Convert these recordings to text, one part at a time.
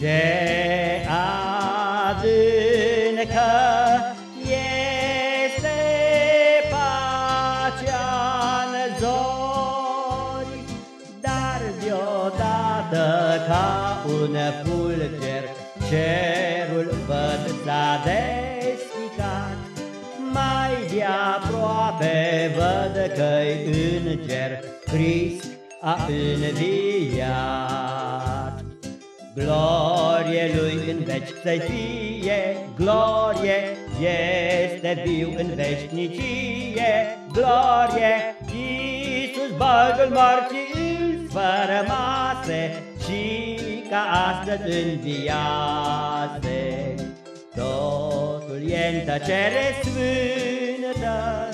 Ce adâncă este pacea în zori, Dar deodată ca un fulger cerul văd s-a despicat, Mai de-aproape văd că-i înger Crist a înviat. Glorie lui în veci să fie, glorie, este viu în veșnicie, glorie, Iisus bagă morții îl sfărămase și ca astăzi înviase. Totul e în tăcere sfântă,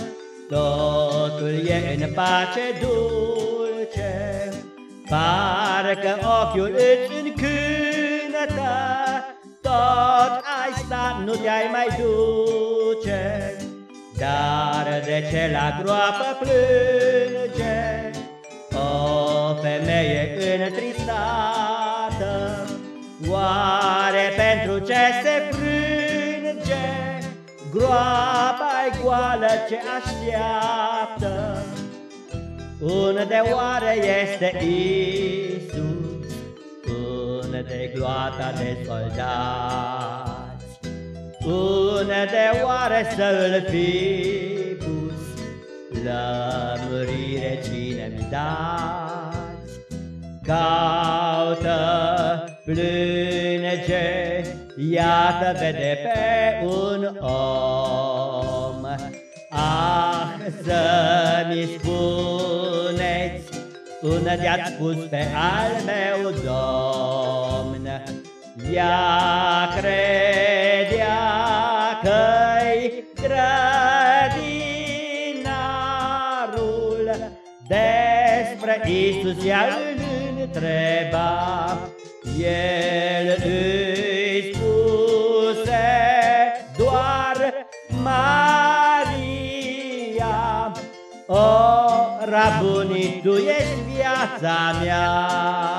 totul e în pace dulce, Parcă ochiul îți încânătă, Tot ai stat, nu te-ai mai duce, Dar de ce la groapă plânge O femeie întristată? Oare pentru ce se frânge? Groapa-i goală ce așteaptă unde oare este Isus? Unde gloata de soldați? Unde oare să-l fi pus? Lămurire cine-mi dați? Caută, plânge, iată vede pe un om. Ah, să-mi spun Până de-ați spus pe al meu domn, Ea credea că-i grădinarul, Despre Iisus ea îl întreba, El îi O, Rabuni, Tu ești viața mea.